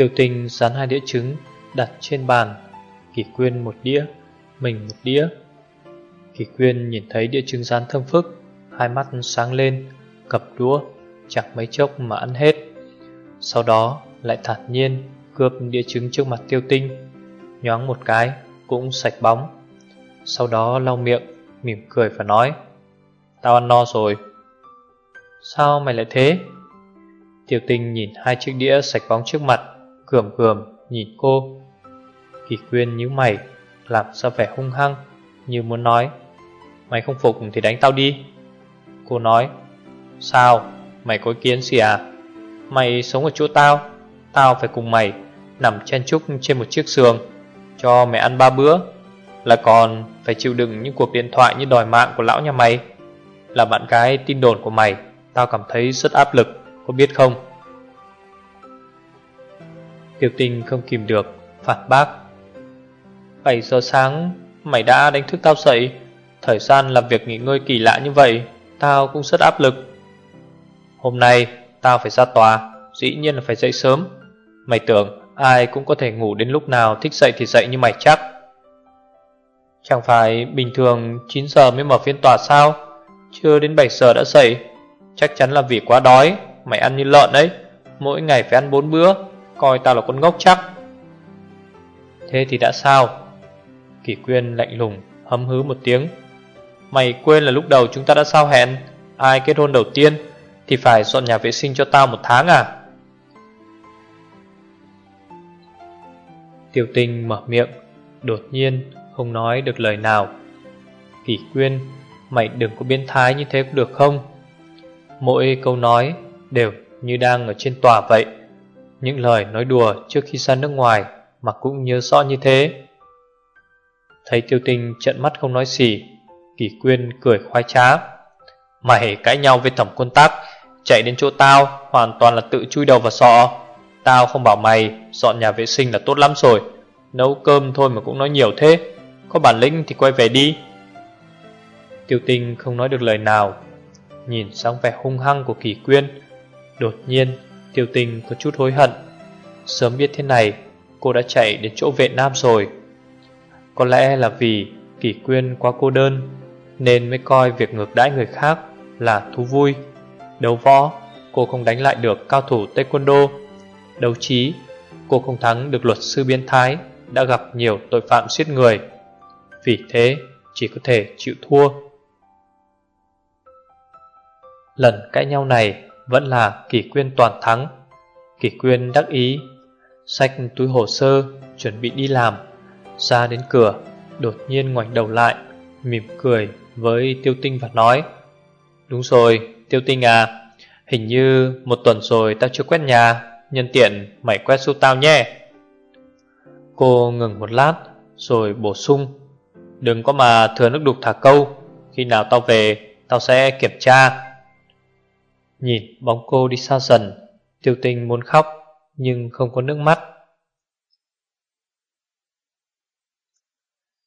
Tiểu tình dán hai đĩa trứng đặt trên bàn. Kỳ quyên một đĩa, Mình một đĩa. Kỳ quyên nhìn thấy đĩa trứng rán thơm phức, Hai mắt sáng lên Cập đũa Chẳng mấy chốc mà ăn hết. Sau đó lại thản nhiên Cướp đĩa trứng trước mặt tiêu tinh, Nhoáng một cái Cũng sạch bóng. Sau đó lau miệng, Mỉm cười và nói, Tao ăn no rồi. Sao mày lại thế? Tiêu tinh nhìn hai chiếc đĩa sạch bóng trước mặt Cườm cườm nhìn cô. Kỳ quyên nhíu mày, Làm ra vẻ hung hăng, Như muốn nói, Mày không phục thì đánh tao đi. Cô nói, Sao? Mày có ý kiến gì à? Mày sống ở chỗ tao Tao phải cùng mày Nằm chen chúc trên một chiếc giường, Cho mày ăn ba bữa, Là còn phải chịu đựng những cuộc điện thoại Như đòi mạng của lão nhà mày. Là bạn gái tin đồn của mày, Tao cảm thấy rất áp lực, Có biết không? Tiêu tinh không kìm được, Phản bác. 7 giờ sáng, Mày đã đánh thức tao dậy. Thời gian làm việc nghỉ ngơi kỳ lạ như vậy, Tao cũng rất áp lực. Hôm nay, tao phải ra tòa, Dĩ nhiên là phải dậy sớm. Mày tưởng ai cũng có thể ngủ đến lúc nào Thích dậy thì dậy như mày chắc. Chẳng phải bình thường 9 giờ mới mở phiên tòa sao? Chưa đến 7 giờ đã dậy. Chắc chắn là vì quá đói, Mày ăn như lợn đấy. Mỗi ngày phải ăn 4 bữa. Coi tao là con ngốc chắc. Thế thì đã sao? Kỷ quyên lạnh lùng, Hấm hứ một tiếng. Mày quên là lúc đầu chúng ta đã sao hẹn? Ai kết hôn đầu tiên Thì phải dọn nhà vệ sinh cho tao một tháng à? Tiêu tinh mở miệng, Đột nhiên không nói được lời nào. Kỷ quyên, Mày đừng có biến thái như thế cũng được không? Mỗi câu nói Đều như đang ở trên tòa vậy những lời nói đùa trước khi ra nước ngoài Mà cũng nhớ rõ như thế. Thấy tiêu tinh trận mắt không nói gì, Kỳ quyên cười khoái trá. Mày cãi nhau với thẩm quân tắc, Chạy đến chỗ tao, Hoàn toàn là tự chui đầu vào sọ. Tao không bảo mày, Dọn nhà vệ sinh là tốt lắm rồi, Nấu cơm thôi mà cũng nói nhiều thế. Có bản lĩnh thì quay về đi. Tiêu tinh không nói được lời nào, Nhìn sang vẻ hung hăng của kỳ quyên, Đột nhiên Tiêu tình có chút hối hận. Sớm biết thế này, Cô đã chạy đến chỗ vệ nam rồi. Có lẽ là vì Kỷ quyên quá cô đơn, Nên mới coi việc ngược đãi người khác Là thú vui. Đấu võ, cô không đánh lại được cao thủ taekwondo. Đấu trí, cô không thắng được luật sư biến thái, Đã gặp nhiều tội phạm giết người. Vì thế, chỉ có thể chịu thua. Lần cãi nhau này vẫn là kỷ quyên toàn thắng. Kỷ quyên đắc ý, xách túi hồ sơ, chuẩn bị đi làm. Ra đến cửa, đột nhiên ngoảnh đầu lại, mỉm cười với tiêu tinh và nói Đúng rồi, tiêu tinh à, hình như một tuần rồi tao chưa quét nhà, nhân tiện mày quét giúp tao nhé. Cô ngừng một lát, rồi bổ sung Đừng có mà thừa nước đục thả câu Khi nào tao về Tao sẽ kiểm tra Nhìn bóng cô đi xa dần, Tiêu tình muốn khóc, Nhưng không có nước mắt.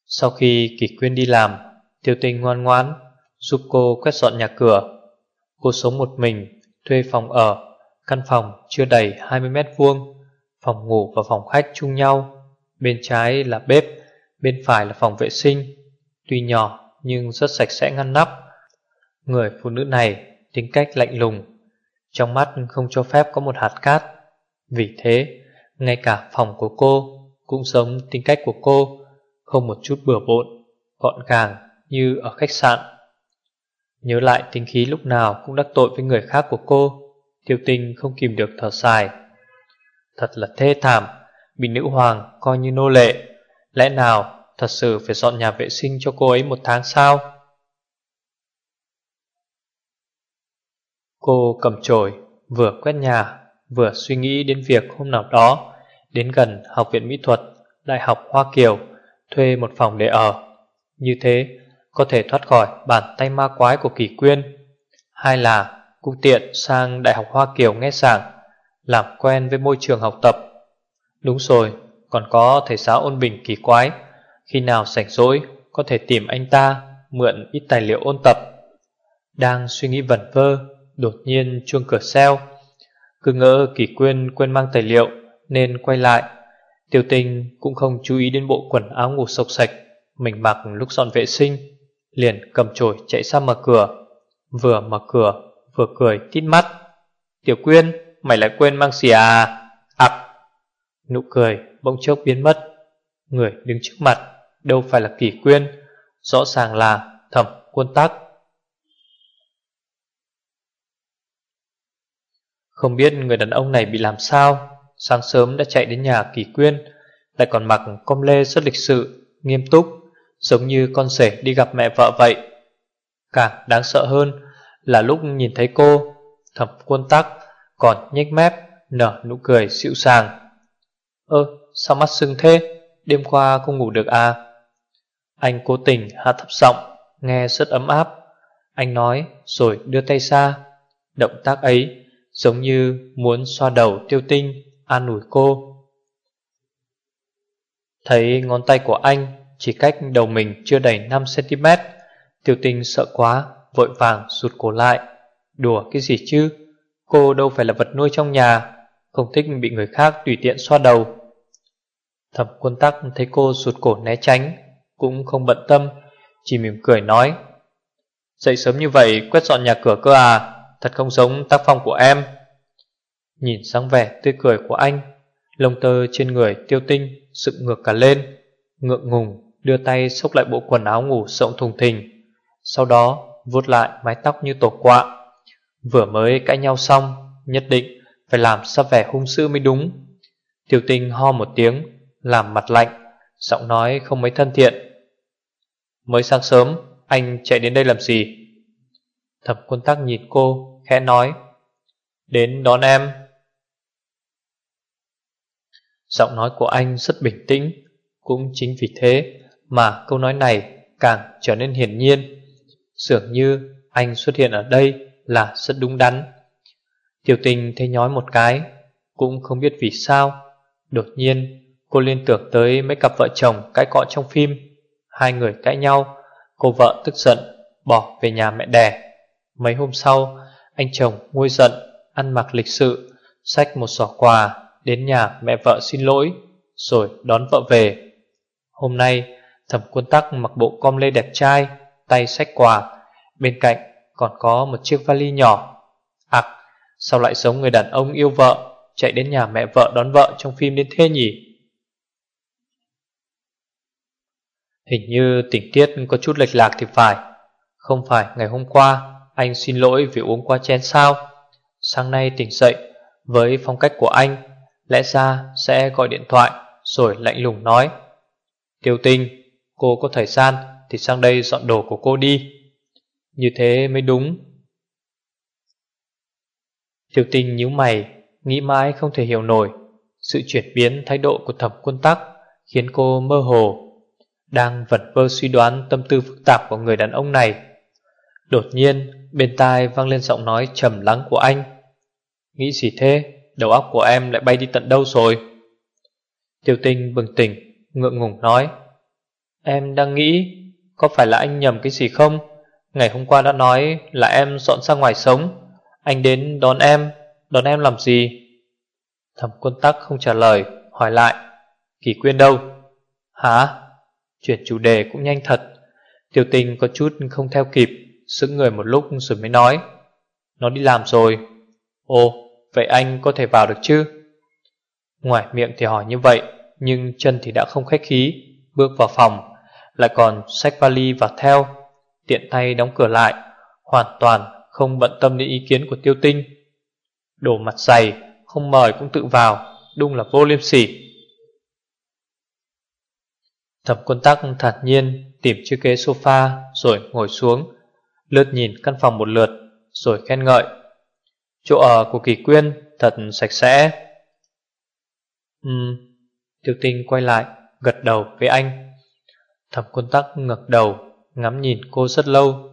Sau khi Kỳ Quyên đi làm, Tiêu tình ngoan ngoãn Giúp cô quét dọn nhà cửa. Cô sống một mình, Thuê phòng ở, Căn phòng chưa đầy 20 mét vuông, Phòng ngủ và phòng khách chung nhau. Bên trái là bếp, Bên phải là phòng vệ sinh. Tuy nhỏ nhưng rất sạch sẽ ngăn nắp. Người phụ nữ này tính cách lạnh lùng. Trong mắt không cho phép có một hạt cát. Vì thế, Ngay cả phòng của cô Cũng giống tính cách của cô, Không một chút bừa bộn, Gọn gàng như ở khách sạn. Nhớ lại tính khí lúc nào Cũng đắc tội với người khác của cô, Tiêu tinh không kìm được thở dài. Thật là thê thảm, Bị nữ hoàng coi như nô lệ. Lẽ nào thật sự phải dọn nhà vệ sinh cho cô ấy một tháng sao? Cô cầm chổi, Vừa quét nhà, Vừa suy nghĩ đến việc hôm nào đó, Đến gần học viện mỹ thuật, Đại học Hoa Kiều, Thuê một phòng để ở. Như thế, có thể thoát khỏi bàn tay ma quái của kỳ quyên Hay là cũng tiện sang Đại học Hoa Kiều nghe giảng Làm quen với môi trường học tập. Đúng rồi, Còn có thầy giáo ôn bình kỳ quái. Khi nào rảnh rỗi, Có thể tìm anh ta, Mượn ít tài liệu ôn tập. Đang suy nghĩ vẩn vơ Đột nhiên chuông cửa xeo. Cứ ngỡ kỷ quyên quên mang tài liệu, Nên quay lại. Tiêu tình cũng không chú ý đến bộ quần áo ngủ sộc sạch, Mình mặc lúc dọn vệ sinh, Liền cầm chổi chạy ra mở cửa. Vừa mở cửa, Vừa cười tít mắt. Tiểu quyên, mày lại quên mang xì à? Ặc. Nụ cười bỗng chốc biến mất. Người đứng trước mặt Đâu phải là kỷ quyên, Rõ ràng là thẩm quân tắc. Không biết người đàn ông này bị làm sao, Sáng sớm đã chạy đến nhà kỳ quyên, Lại còn mặc com lê rất lịch sự, Nghiêm túc, Giống như con rể đi gặp mẹ vợ vậy. Càng đáng sợ hơn Là lúc nhìn thấy cô Thẩm quân tắc, còn nhếch mép, Nở nụ cười dịu sàng Ơ, sao mắt sưng thế? Đêm qua không ngủ được à? Anh cố tình hạ thấp giọng, Nghe rất ấm áp. Anh nói, rồi đưa tay ra. Động tác ấy giống như muốn xoa đầu tiêu tinh, An ủi cô. Thấy ngón tay của anh Chỉ cách đầu mình chưa đầy 5cm Tiêu tinh sợ quá, Vội vàng rụt cổ lại. Đùa cái gì chứ? Cô đâu phải là vật nuôi trong nhà, Không thích bị người khác tùy tiện xoa đầu. Thẩm quân tắc thấy cô rụt cổ né tránh, Cũng không bận tâm, Chỉ mỉm cười nói, Dậy sớm như vậy, quét dọn nhà cửa cơ à? Thật không giống tác phong của em. Nhìn sáng vẻ tươi cười của anh, Lông tơ trên người tiêu tinh Dựng ngược cả lên, Ngượng ngùng đưa tay xốc lại bộ quần áo ngủ rộng thùng thình, Sau đó vuốt lại mái tóc như tổ quạ. Vừa mới cãi nhau xong, Nhất định phải làm sao vẻ hung dữ mới đúng. Tiêu tinh ho một tiếng, Làm mặt lạnh, Giọng nói không mấy thân thiện. Mới sáng sớm, Anh chạy đến đây làm gì? Thẩm quân tắc nhìn cô Khẽ nói, Đến đón em. Giọng nói của anh rất bình tĩnh, Cũng chính vì thế Mà câu nói này càng trở nên hiển nhiên. Dường như anh xuất hiện ở đây là rất đúng đắn. Tiểu tình thấy nhói một cái, Cũng không biết vì sao, Đột nhiên cô liên tưởng tới mấy cặp vợ chồng cãi cọ trong phim. Hai người cãi nhau, Cô vợ tức giận bỏ về nhà mẹ đẻ. Mấy hôm sau anh chồng nguôi giận, Ăn mặc lịch sự, Xách một giỏ quà Đến nhà mẹ vợ xin lỗi, Rồi đón vợ về. Hôm nay, thẩm quân tắc mặc bộ com lê đẹp trai, Tay xách quà, Bên cạnh còn có một chiếc vali nhỏ. Ặc Sao lại giống người đàn ông yêu vợ, Chạy đến nhà mẹ vợ đón vợ trong phim đến thế nhỉ? Hình như tình tiết có chút lệch lạc thì phải, Không phải ngày hôm qua anh xin lỗi vì uống qua chén sao? Sáng nay tỉnh dậy, Với phong cách của anh, Lẽ ra sẽ gọi điện thoại, Rồi lạnh lùng nói. Tiêu tinh Cô có thời gian thì sang đây dọn đồ của cô đi. Như thế mới đúng. Tiêu tinh nhíu mày, Nghĩ mãi không thể hiểu nổi. Sự chuyển biến thái độ của thẩm quân tắc Khiến cô mơ hồ, Đang vật vơ suy đoán tâm tư phức tạp của người đàn ông này. Đột nhiên bên tai vang lên giọng nói trầm lắng của anh. Nghĩ gì thế? Đầu óc của em lại bay đi tận đâu rồi? Tiêu tinh bừng tỉnh, Ngượng ngùng nói. Em đang nghĩ, Có phải là anh nhầm cái gì không? Ngày hôm qua đã nói là em dọn ra ngoài sống. Anh đến đón em. Đón em làm gì? Thẩm quân tắc không trả lời, Hỏi lại. Kỳ quyên đâu? Hả? Chuyển chủ đề cũng nhanh thật. Tiêu tình có chút không theo kịp. Sững người một lúc rồi mới nói, Nó đi làm rồi. Ồ, vậy anh có thể vào được chứ? Ngoài miệng thì hỏi như vậy, Nhưng chân thì đã không khách khí, Bước vào phòng, Lại còn xách vali và theo, Tiện tay đóng cửa lại, Hoàn toàn không bận tâm đến ý kiến của tiêu tinh. Đổ mặt dày Không mời cũng tự vào, Đúng là vô liêm sỉ. Thẩm quân tắc thản nhiên Tìm chiếc ghế sofa Rồi ngồi xuống Lướt nhìn căn phòng một lượt Rồi khen ngợi. Chỗ ở của kỳ quyên thật sạch sẽ. Ừm Tiêu tinh quay lại Gật đầu với anh. Thẩm quân tắc ngẩng đầu Ngắm nhìn cô rất lâu.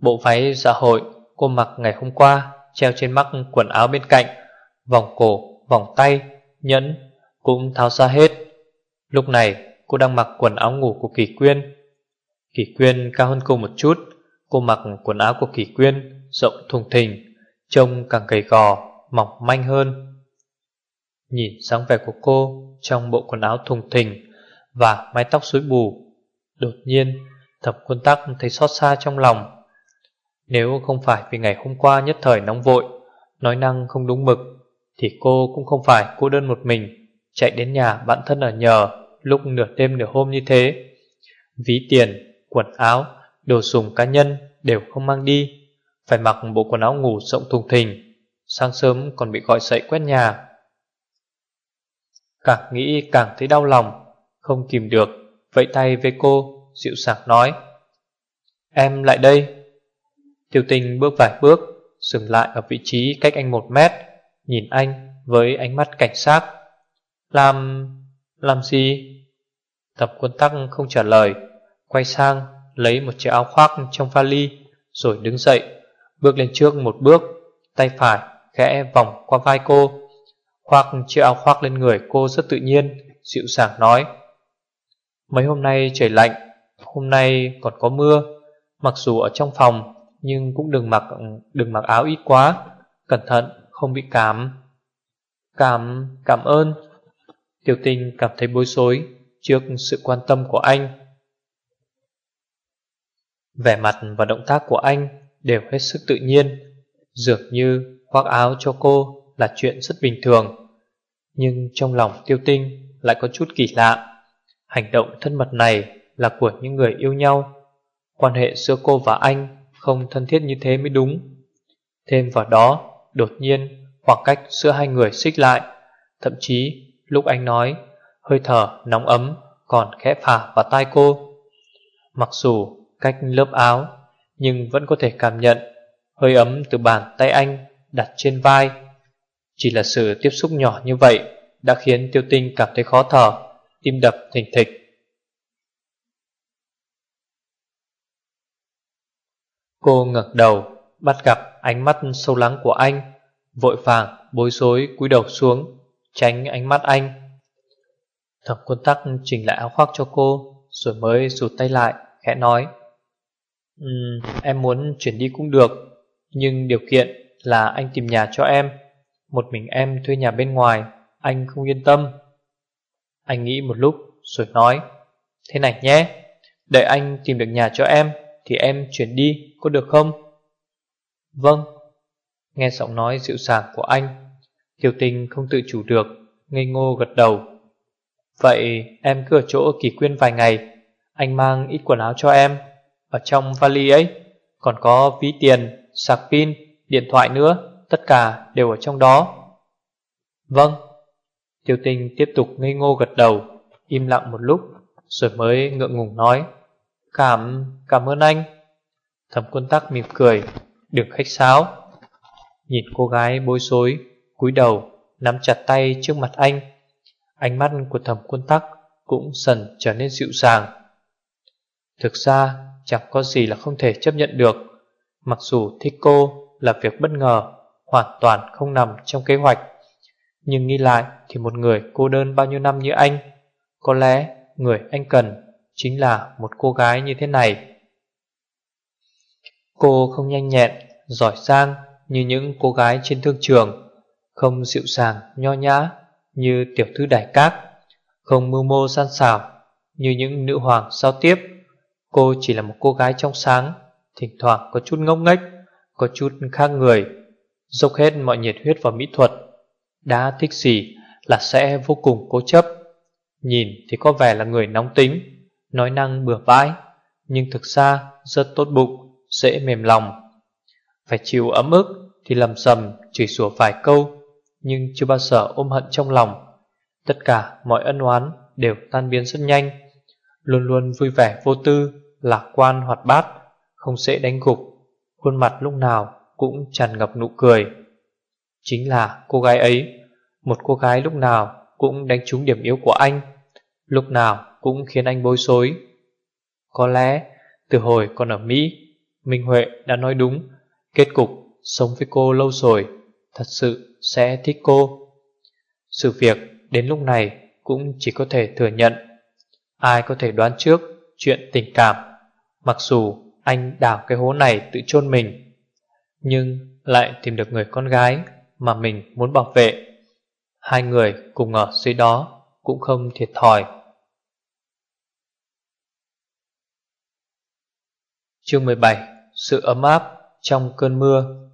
Bộ váy dạ hội cô mặc ngày hôm qua Treo trên mắc quần áo bên cạnh Vòng cổ, vòng tay, nhẫn Cũng tháo ra hết. Lúc này cô đang mặc quần áo ngủ của Kỳ Quyên. Kỳ Quyên cao hơn cô một chút. Cô mặc quần áo của Kỳ Quyên Rộng thùng thình Trông càng gầy gò, mỏng manh hơn. Nhìn dáng vẻ của cô Trong bộ quần áo thùng thình Và mái tóc rối bù Đột nhiên Thập quân tắc thấy xót xa trong lòng. Nếu không phải vì ngày hôm qua nhất thời nóng vội Nói năng không đúng mực Thì cô cũng không phải cô đơn một mình Chạy đến nhà bạn thân ở nhờ Lúc nửa đêm nửa hôm như thế. Ví tiền, quần áo, đồ dùng cá nhân đều không mang đi. Phải mặc bộ quần áo ngủ rộng thùng thình, Sáng sớm còn bị gọi dậy quét nhà. Càng nghĩ càng thấy đau lòng, Không kìm được, Vẫy tay với cô, Dịu sạc nói, Em lại đây. Tiêu tình bước vài bước, Dừng lại ở vị trí cách anh một mét, Nhìn anh với ánh mắt cảnh sát. Làm... làm gì? Tập quân tắc không trả lời, Quay sang lấy một chiếc áo khoác trong vali Rồi đứng dậy Bước lên trước một bước Tay phải khẽ vòng qua vai cô Khoác chiếc áo khoác lên người cô rất tự nhiên Dịu dàng nói Mấy hôm nay trời lạnh Hôm nay còn có mưa Mặc dù ở trong phòng Nhưng cũng đừng mặc đừng mặc áo ít quá Cẩn thận không bị cảm. Cảm, cảm ơn. Tiểu tình cảm thấy bối rối Trước sự quan tâm của anh. Vẻ mặt và động tác của anh Đều hết sức tự nhiên Dường như khoác áo cho cô Là chuyện rất bình thường Nhưng trong lòng tiêu tinh Lại có chút kỳ lạ. Hành động thân mật này là của những người yêu nhau. Quan hệ giữa cô và anh không thân thiết như thế mới đúng. Thêm vào đó, đột nhiên khoảng cách giữa hai người xích lại. Thậm chí lúc anh nói, hơi thở nóng ấm còn khẽ phả vào tai cô. Mặc dù cách lớp áo, Nhưng vẫn có thể cảm nhận hơi ấm từ bàn tay anh đặt trên vai. Chỉ là sự tiếp xúc nhỏ như vậy Đã khiến tiêu tinh cảm thấy khó thở, Tim đập thình thịch. Cô ngẩng đầu, Bắt gặp ánh mắt sâu lắng của anh, Vội vàng bối rối cúi đầu xuống, Tránh ánh mắt anh. Thẩm quân tắc chỉnh lại áo khoác cho cô, Rồi mới rụt tay lại, Khẽ nói. Ừ, Em muốn chuyển đi cũng được Nhưng điều kiện là anh tìm nhà cho em. Một mình em thuê nhà bên ngoài Anh không yên tâm. Anh nghĩ một lúc rồi nói Thế này nhé Đợi anh tìm được nhà cho em Thì em chuyển đi có được không? Vâng. Nghe giọng nói dịu dàng của anh Tiểu tình không tự chủ được Ngây ngô gật đầu. Vậy em cứ ở chỗ kỳ quyên vài ngày Anh mang ít quần áo cho em. Ở trong vali ấy Còn có ví tiền, sạc pin, điện thoại nữa Tất cả đều ở trong đó. Vâng. Tiêu tình tiếp tục ngây ngô gật đầu Im lặng một lúc Rồi mới ngượng ngùng nói Cảm, cảm ơn anh. Thẩm quân tắc mỉm cười Đừng khách sáo. Nhìn cô gái bối rối cúi đầu nắm chặt tay trước mặt anh. Ánh mắt của thẩm quân tắc Cũng dần trở nên dịu dàng. Thực ra chẳng có gì là không thể chấp nhận được. Mặc dù thích cô là việc bất ngờ Hoàn toàn không nằm trong kế hoạch. Nhưng nghĩ lại thì một người cô đơn bao nhiêu năm như anh Có lẽ người anh cần Chính là một cô gái như thế này. Cô không nhanh nhẹn, giỏi sang như những cô gái trên thương trường Không dịu dàng, nho nhã như tiểu thư đại cát Không mưu mô san xảo như những nữ hoàng giao tiếp. Cô chỉ là một cô gái trong sáng, Thỉnh thoảng có chút ngốc nghếch, Có chút khác người, Dốc hết mọi nhiệt huyết vào mỹ thuật. Đã thích gì là sẽ vô cùng cố chấp. Nhìn thì có vẻ là người nóng tính, Nói năng bừa bãi, Nhưng thực ra rất tốt bụng, Dễ mềm lòng. Phải chịu ấm ức thì lầm sầm Chửi sủa vài câu, Nhưng chưa bao giờ ôm hận trong lòng. Tất cả mọi ân oán đều tan biến rất nhanh. Luôn luôn vui vẻ vô tư, Lạc quan hoạt bát, Không dễ đánh gục. Khuôn mặt lúc nào cũng tràn ngập nụ cười. Chính là cô gái ấy, Một cô gái lúc nào cũng đánh trúng điểm yếu của anh, Lúc nào cũng khiến anh bối rối. Có lẽ từ hồi còn ở Mỹ, Minh Huệ đã nói đúng, Kết cục sống với cô lâu rồi, Thật sự sẽ thích cô. Sự việc đến lúc này Cũng chỉ có thể thừa nhận. Ai có thể đoán trước Chuyện tình cảm, Mặc dù anh đào cái hố này tự chôn mình, Nhưng lại tìm được người con gái Mà mình muốn bảo vệ. Hai người cùng ở dưới đó Cũng không thiệt thòi. Chương 17 Sự ấm áp trong cơn mưa.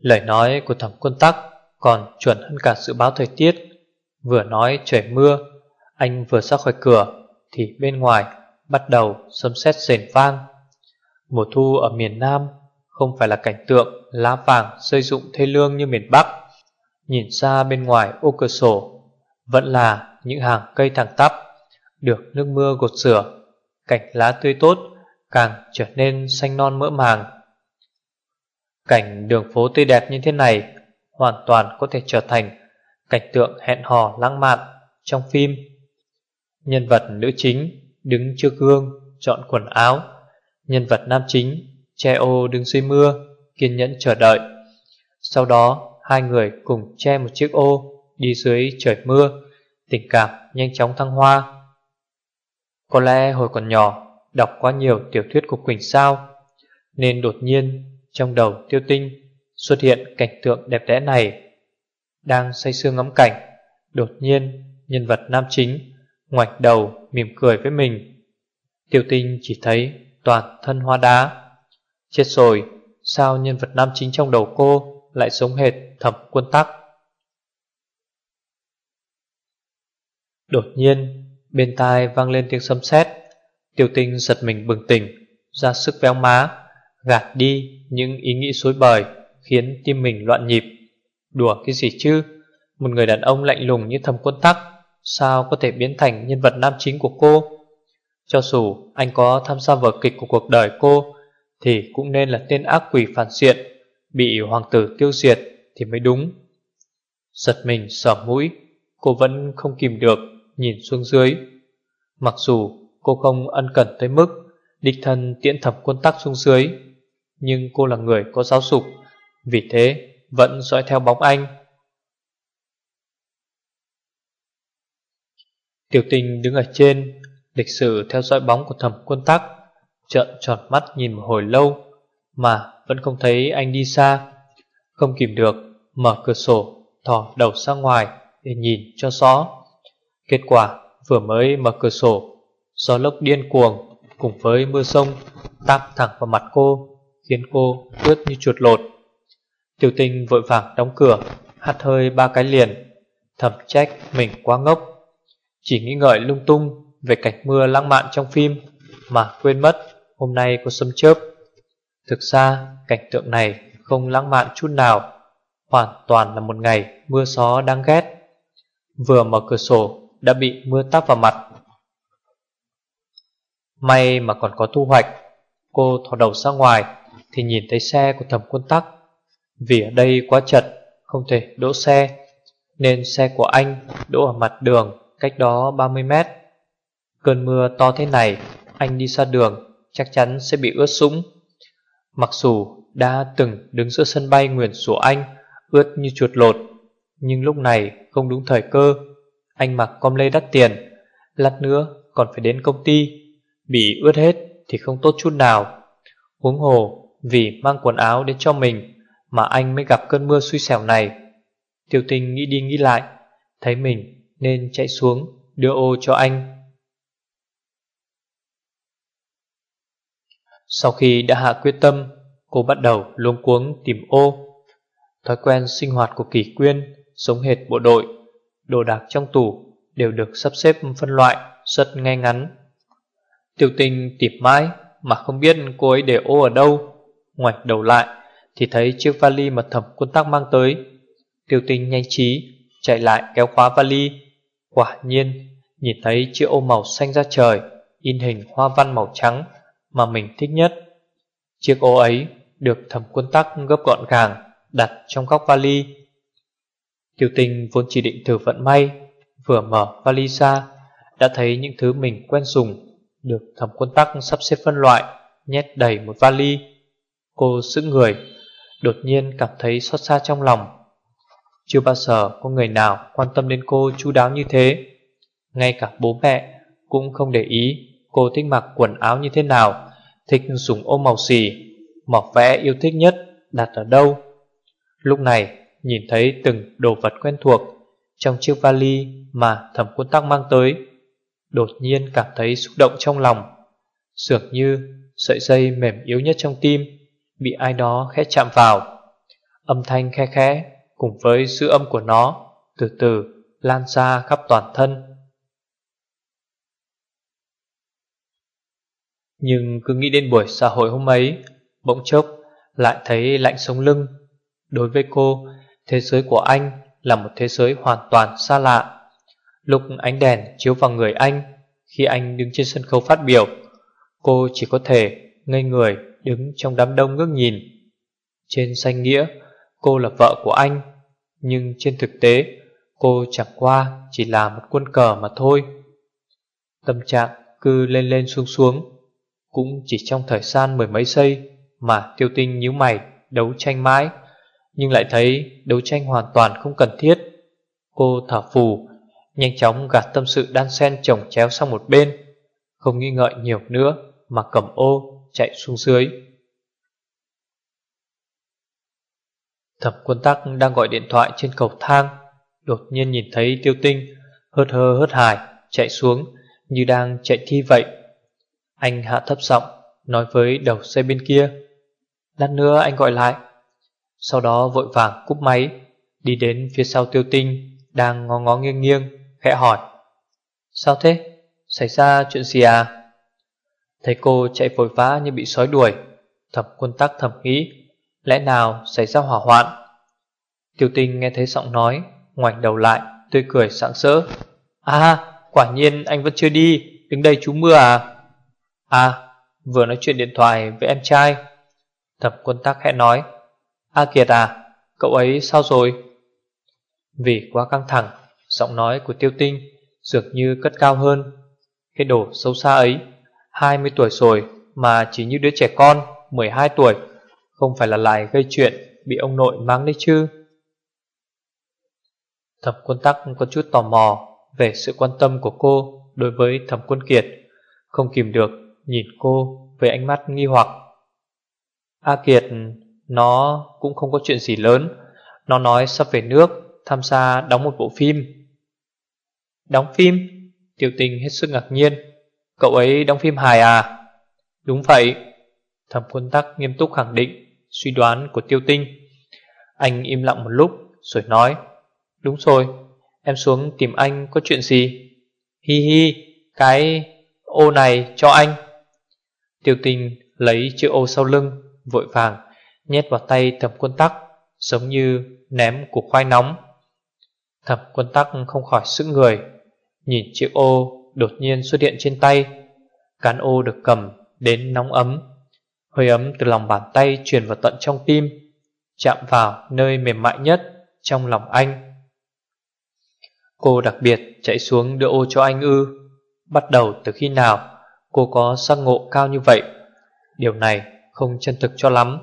Lời nói của thẩm quân tắc còn chuẩn hơn cả dự báo thời tiết. Vừa nói trời mưa, anh vừa ra khỏi cửa thì bên ngoài bắt đầu sấm sét rền vang. Mùa thu ở miền Nam không phải là cảnh tượng lá vàng rơi rụng thê lương như miền Bắc. Nhìn xa bên ngoài ô cửa sổ vẫn là những hàng cây thẳng tắp được nước mưa gột rửa, cảnh lá tươi tốt càng trở nên xanh non mỡ màng. Cảnh đường phố tươi đẹp như thế này hoàn toàn có thể trở thành cảnh tượng hẹn hò lãng mạn trong phim. Nhân vật nữ chính đứng trước gương chọn quần áo, nhân vật nam chính che ô đứng dưới mưa, kiên nhẫn chờ đợi. Sau đó, hai người cùng che một chiếc ô đi dưới trời mưa, tình cảm nhanh chóng thăng hoa. Có lẽ hồi còn nhỏ, đọc quá nhiều tiểu thuyết của Quỳnh Sao, nên đột nhiên trong đầu tiêu tinh xuất hiện cảnh tượng đẹp đẽ này. Đang say sưa ngắm cảnh, đột nhiên nhân vật nam chính ngoảnh đầu mỉm cười với mình. Tiêu tinh chỉ thấy toàn thân hoa đá. Chết rồi, sao nhân vật nam chính trong đầu cô lại sống hệt thẩm quân tắc? Đột nhiên, bên tai vang lên tiếng sấm sét. Tiêu tinh giật mình bừng tỉnh, ra sức véo má, gạt đi những ý nghĩ xối bời khiến tim mình loạn nhịp. Đùa cái gì chứ? Một người đàn ông lạnh lùng như thầm quân tắc sao có thể biến thành nhân vật nam chính của cô? Cho dù anh có tham gia vở kịch của cuộc đời cô thì cũng nên là tên ác quỷ phản diện bị hoàng tử tiêu diệt thì mới đúng. Giật mình sờ mũi, cô vẫn không kìm được nhìn xuống dưới. Mặc dù cô không ân cần tới mức địch thân tiễn thẩm quân tắc xuống dưới, nhưng cô là người có giáo dục, vì thế vẫn dõi theo bóng anh. Tiểu tình đứng ở trên, Lịch sử theo dõi bóng của thẩm quân tắc, Trợn tròn mắt nhìn một hồi lâu, Mà vẫn không thấy anh đi xa. Không kìm được, Mở cửa sổ, thò đầu ra ngoài Để nhìn cho rõ. Kết quả, vừa mới mở cửa sổ, Gió lốc điên cuồng Cùng với mưa sông Táp thẳng vào mặt cô. Khiến cô ướt như chuột lột. Tiểu tình vội vàng đóng cửa, Hắt hơi ba cái liền, Thầm trách mình quá ngốc. Chỉ nghĩ ngợi lung tung Về cảnh mưa lãng mạn trong phim Mà quên mất hôm nay có sấm chớp. Thực ra, cảnh tượng này không lãng mạn chút nào, Hoàn toàn là một ngày mưa gió đáng ghét. Vừa mở cửa sổ, đã bị mưa táp vào mặt. May mà còn có thu hoạch, Cô thò đầu ra ngoài thì nhìn thấy xe của thẩm quân tắc. Vì ở đây quá chật, Không thể đỗ xe, Nên xe của anh đỗ ở mặt đường Cách đó 30 mét. Cơn mưa to thế này, Anh đi xa đường chắc chắn sẽ bị ướt sũng. Mặc dù đã từng đứng giữa sân bay nguyền sủa anh Ướt như chuột lột, Nhưng lúc này không đúng thời cơ. Anh mặc com lê đắt tiền, Lát nữa còn phải đến công ty. Bị ướt hết thì không tốt chút nào. Huống hồ vì mang quần áo đến cho mình mà anh mới gặp cơn mưa xui xẻo này. Tiêu tình nghĩ đi nghĩ lại, thấy mình nên chạy xuống đưa ô cho anh. Sau khi đã hạ quyết tâm Cô bắt đầu luống cuống tìm ô Thói quen sinh hoạt của Kỳ Quyên Sống hệt bộ đội Đồ đạc trong tủ Đều được sắp xếp phân loại Rất ngay ngắn Tiêu tình tìm mãi Mà không biết cô ấy để ô ở đâu Ngoảnh đầu lại Thì thấy chiếc vali mà thẩm quân tắc mang tới Tiêu Tinh nhanh trí Chạy lại kéo khóa vali Quả nhiên Nhìn thấy chiếc ô màu xanh ra trời In hình hoa văn màu trắng Mà mình thích nhất Chiếc ô ấy được thẩm quân tắc gấp gọn gàng đặt trong góc vali. Tiêu Tinh vốn chỉ định thử vận may, vừa mở vali ra, đã thấy những thứ mình quen dùng, được thẩm quân tắc sắp xếp phân loại, nhét đầy một vali. Cô sững người, đột nhiên cảm thấy xót xa trong lòng. Chưa bao giờ có người nào quan tâm đến cô chú đáo như thế. Ngay cả bố mẹ cũng không để ý cô thích mặc quần áo như thế nào, thích dùng ôm màu xì, mọc vẽ yêu thích nhất đặt ở đâu. Lúc này nhìn thấy từng đồ vật quen thuộc trong chiếc vali mà thẩm quân tắc mang tới. Đột nhiên cảm thấy xúc động trong lòng, dường như sợi dây mềm yếu nhất trong tim bị ai đó khẽ chạm vào. Âm thanh khe khẽ cùng với sự âm của nó từ từ lan ra khắp toàn thân. Nhưng cứ nghĩ đến buổi xã hội hôm ấy, bỗng chốc lại thấy lạnh sống lưng. Đối với cô, thế giới của anh là một thế giới hoàn toàn xa lạ. Lúc ánh đèn chiếu vào người anh, khi anh đứng trên sân khấu phát biểu, cô chỉ có thể ngây người đứng trong đám đông ngước nhìn. Trên danh nghĩa, cô là vợ của anh, nhưng trên thực tế, cô chẳng qua chỉ là một quân cờ mà thôi. Tâm trạng cứ lên lên xuống xuống, cũng chỉ trong thời gian mười mấy giây mà tiêu tinh nhíu mày đấu tranh mãi Nhưng lại thấy đấu tranh hoàn toàn không cần thiết Cô thở phù Nhanh chóng gạt tâm sự đan sen chồng chéo sang một bên Không nghi ngợi nhiều nữa Mà cầm ô chạy xuống dưới Thẩm quân tắc đang gọi điện thoại trên cầu thang, Đột nhiên nhìn thấy tiêu tinh, Hớt hơ hớt hải, Chạy xuống, như đang chạy thi vậy Anh hạ thấp giọng Nói với đầu xe bên kia, Lát nữa anh gọi lại Sau đó vội vàng cúp máy, Đi đến phía sau tiêu tinh, Đang ngó ngó nghiêng nghiêng, Khẽ hỏi, Sao thế? Xảy ra chuyện gì à? Thấy cô chạy vội vã như bị sói đuổi Thẩm quân tắc thầm nghĩ, Lẽ nào xảy ra hỏa hoạn? Tiêu tinh nghe thấy giọng nói, Ngoảnh đầu lại, tươi cười sảng sỡ. À quả nhiên anh vẫn chưa đi, Đứng đây chú mưa à? À vừa nói chuyện điện thoại với em trai. Thẩm quân tắc hẹn nói, A Kiệt à Cậu ấy sao rồi? Vì quá căng thẳng, Giọng nói của tiêu tinh Dường như cất cao hơn, Cái đồ xấu xa ấy. 20 tuổi rồi mà chỉ như đứa trẻ con 12 tuổi. Không phải là lại gây chuyện Bị ông nội mang đấy chứ? Thẩm quân tắc có chút tò mò Về sự quan tâm của cô Đối với thẩm quân kiệt. Không kìm được, nhìn cô Với ánh mắt nghi hoặc. A Kiệt, Nó cũng không có chuyện gì lớn. Nó nói sắp về nước, Tham gia đóng một bộ phim. Đóng phim? Tiểu tình hết sức ngạc nhiên. Cậu ấy đóng phim hài à? Đúng vậy. Thẩm quân tắc nghiêm túc khẳng định Suy đoán của tiêu tinh. Anh im lặng một lúc rồi nói Đúng rồi Em xuống tìm anh có chuyện gì? Hi hi Cái ô này cho anh. Tiêu tinh lấy chiếc ô sau lưng vội vàng nhét vào tay thẩm quân tắc giống như ném củ khoai nóng. Thẩm quân tắc không khỏi sững người, nhìn chiếc ô đột nhiên xuất hiện trên tay. Cán ô được cầm đến nóng ấm, hơi ấm từ lòng bàn tay truyền vào tận trong tim, chạm vào nơi mềm mại nhất trong lòng anh. Cô đặc biệt chạy xuống đưa ô cho anh ư. Bắt đầu từ khi nào cô có sắc ngộ cao như vậy? Điều này không chân thực cho lắm.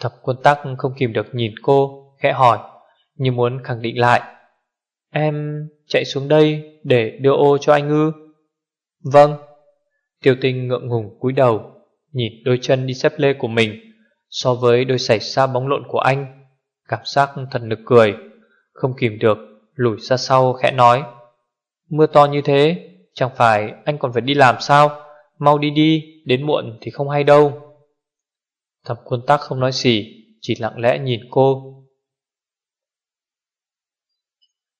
Thập quân tắc không kìm được nhìn cô, khẽ hỏi, như muốn khẳng định lại. Em chạy xuống đây để đưa ô cho anh ư? Vâng. Tiêu tinh ngượng ngùng cúi đầu, nhìn đôi chân đi xếp lê của mình so với đôi sảy xa bóng lộn của anh. Cảm giác thật nực cười, không kìm được, lùi ra sau khẽ nói. Mưa to như thế, chẳng phải anh còn phải đi làm sao? Mau đi đi Đến muộn thì không hay đâu Thẩm quân tắc không nói gì Chỉ lặng lẽ nhìn cô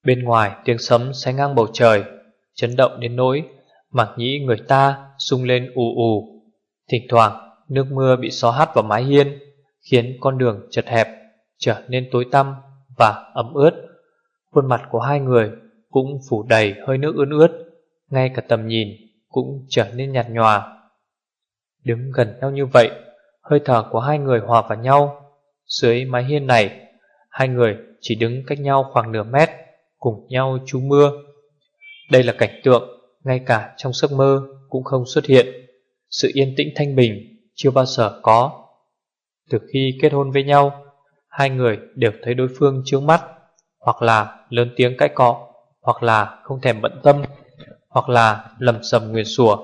Bên ngoài tiếng sấm xé ngang bầu trời, Chấn động đến nỗi Mặc nhĩ người ta sung lên ù ù. Thỉnh thoảng, nước mưa bị xó hắt vào mái hiên, Khiến con đường chật hẹp, Trở nên tối tăm và ẩm ướt. Khuôn mặt của hai người Cũng phủ đầy hơi nước ướt ướt, Ngay cả tầm nhìn Cũng trở nên nhạt nhòa. Đứng gần nhau như vậy, Hơi thở của hai người hòa vào nhau. Dưới mái hiên này, Hai người chỉ đứng cách nhau khoảng nửa mét. Cùng nhau trú mưa. Đây là cảnh tượng, Ngay cả trong giấc mơ cũng không xuất hiện. Sự yên tĩnh thanh bình Chưa bao giờ có. Từ khi kết hôn với nhau, Hai người đều thấy đối phương trước mắt, Hoặc là lớn tiếng cãi cọ, Hoặc là không thèm bận tâm, Hoặc là lầm sầm nguyền sủa.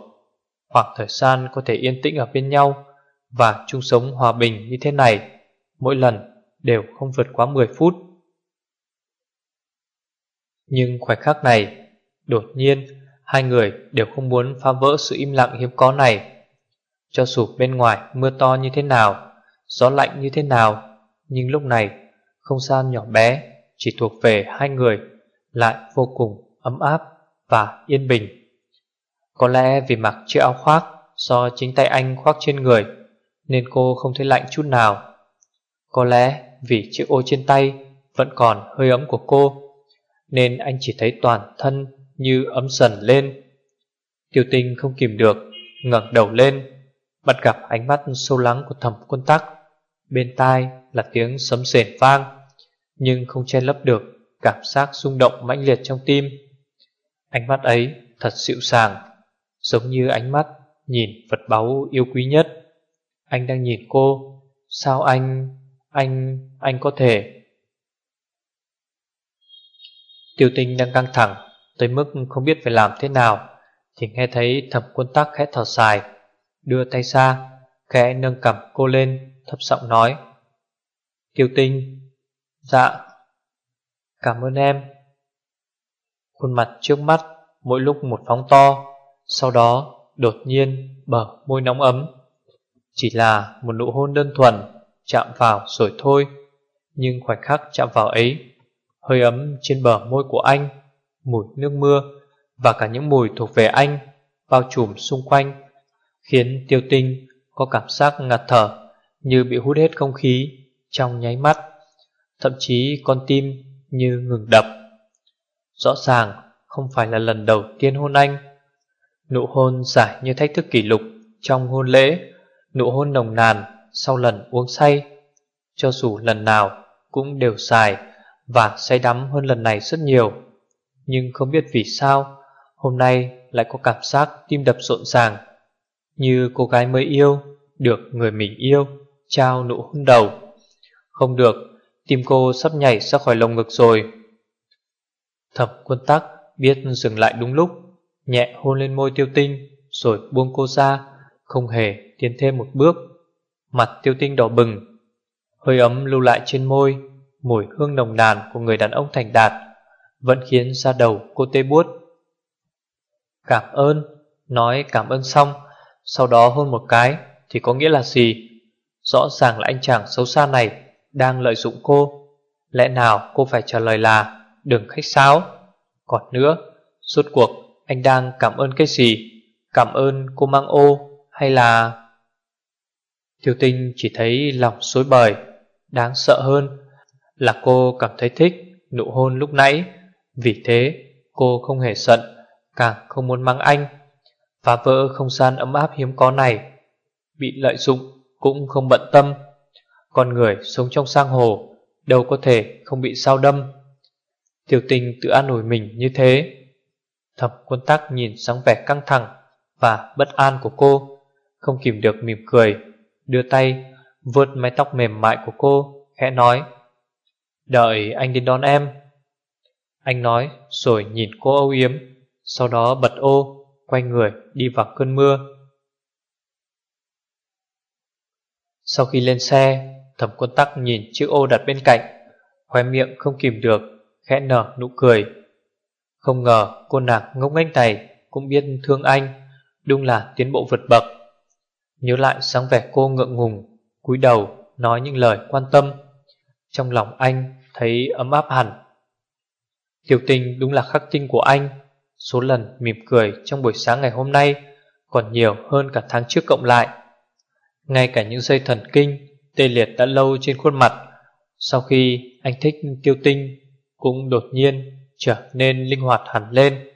Khoảng thời gian có thể yên tĩnh ở bên nhau Và chung sống hòa bình như thế này, Mỗi lần đều không vượt quá 10 phút. Nhưng khoảnh khắc này, Đột nhiên, Hai người đều không muốn phá vỡ sự im lặng hiếm có này. Cho dù bên ngoài mưa to như thế nào, Gió lạnh như thế nào, Nhưng lúc này, Không gian nhỏ bé Chỉ thuộc về hai người Lại vô cùng ấm áp và yên bình. Có lẽ vì mặc chiếc áo khoác Do chính tay anh khoác trên người, Nên cô không thấy lạnh chút nào. Có lẽ vì chiếc ô trên tay Vẫn còn hơi ấm của cô nên anh chỉ thấy toàn thân Như ấm dần lên. Tiêu tinh không kìm được, ngẩng đầu lên, Bắt gặp ánh mắt sâu lắng của thẩm quân tắc. Bên tai là tiếng sấm sền vang, Nhưng không che lấp được Cảm giác rung động mãnh liệt trong tim. Ánh mắt ấy thật dịu sàng Giống như ánh mắt Nhìn vật báu yêu quý nhất. Anh đang nhìn cô, Sao anh Anh Anh có thể Tiêu tinh đang căng thẳng, Tới mức không biết phải làm thế nào, Thì nghe thấy thẩm quân tắc khẽ thở dài, Đưa tay ra, Khẽ nâng cầm cô lên, Thấp giọng nói, Tiêu tinh Dạ Cảm ơn em. Khuôn mặt trước mắt Mỗi lúc một phóng to, Sau đó đột nhiên bờ môi nóng ấm. Chỉ là một nụ hôn đơn thuần Chạm vào rồi thôi, Nhưng khoảnh khắc chạm vào ấy Hơi ấm trên bờ môi của anh Mùi nước mưa Và cả những mùi thuộc về anh Bao trùm xung quanh Khiến tiêu tinh có cảm giác ngạt thở như bị hút hết không khí trong nháy mắt, thậm chí con tim như ngừng đập. Rõ ràng không phải là lần đầu tiên hôn anh. Nụ hôn giải như thách thức kỷ lục trong hôn lễ, nụ hôn nồng nàn sau lần uống say. Cho dù lần nào cũng đều dài và say đắm hơn lần này rất nhiều. Nhưng không biết vì sao hôm nay lại có cảm giác tim đập rộn ràng như cô gái mới yêu được người mình yêu trao nụ hôn đầu. Không được, tim cô sắp nhảy ra khỏi lồng ngực rồi. Thập quân tắc biết dừng lại đúng lúc, nhẹ hôn lên môi tiêu tinh, rồi buông cô ra, không hề tiến thêm một bước. Mặt tiêu tinh đỏ bừng, hơi ấm lưu lại trên môi, mùi hương nồng nàn của người đàn ông thành đạt, vẫn khiến da đầu cô tê buốt. Cảm ơn, nói cảm ơn xong, sau đó hôn một cái thì có nghĩa là gì? Rõ ràng là anh chàng xấu xa này Đang lợi dụng cô Lẽ nào cô phải trả lời là Đừng khách sáo Còn nữa Suốt cuộc anh đang cảm ơn cái gì Cảm ơn cô mang ô Hay là Tiêu tinh chỉ thấy lòng xối bời Đáng sợ hơn là cô cảm thấy thích nụ hôn lúc nãy Vì thế cô không hề giận Càng không muốn mang anh Phá vỡ không gian ấm áp hiếm có này Bị lợi dụng cũng không bận tâm. Con người sống trong sang hồ đâu có thể không bị sao đâm. Tiểu tình tự an ủi mình như thế. Thẩm quân tắc nhìn sáng vẻ căng thẳng và bất an của cô, không kìm được mỉm cười, đưa tay vượt mái tóc mềm mại của cô, khẽ nói Đợi anh đến đón em. Anh nói rồi nhìn cô âu yếm, sau đó bật ô, quay người đi vào cơn mưa. Sau khi lên xe, thẩm quân tắc nhìn chiếc ô đặt bên cạnh, khóe miệng không kìm được, khẽ nở nụ cười. Không ngờ cô nàng ngốc nghếch này cũng biết thương anh, Đúng là tiến bộ vượt bậc Nhớ lại sáng vẻ cô ngượng ngùng cúi đầu nói những lời quan tâm trong lòng anh thấy ấm áp hẳn. Tiểu tình đúng là khắc tinh của anh. Số lần mỉm cười trong buổi sáng ngày hôm nay Còn nhiều hơn cả tháng trước cộng lại. Ngay cả những dây thần kinh, Tê liệt đã lâu trên khuôn mặt, Sau khi anh thích tiêu tinh Cũng đột nhiên trở nên linh hoạt hẳn lên.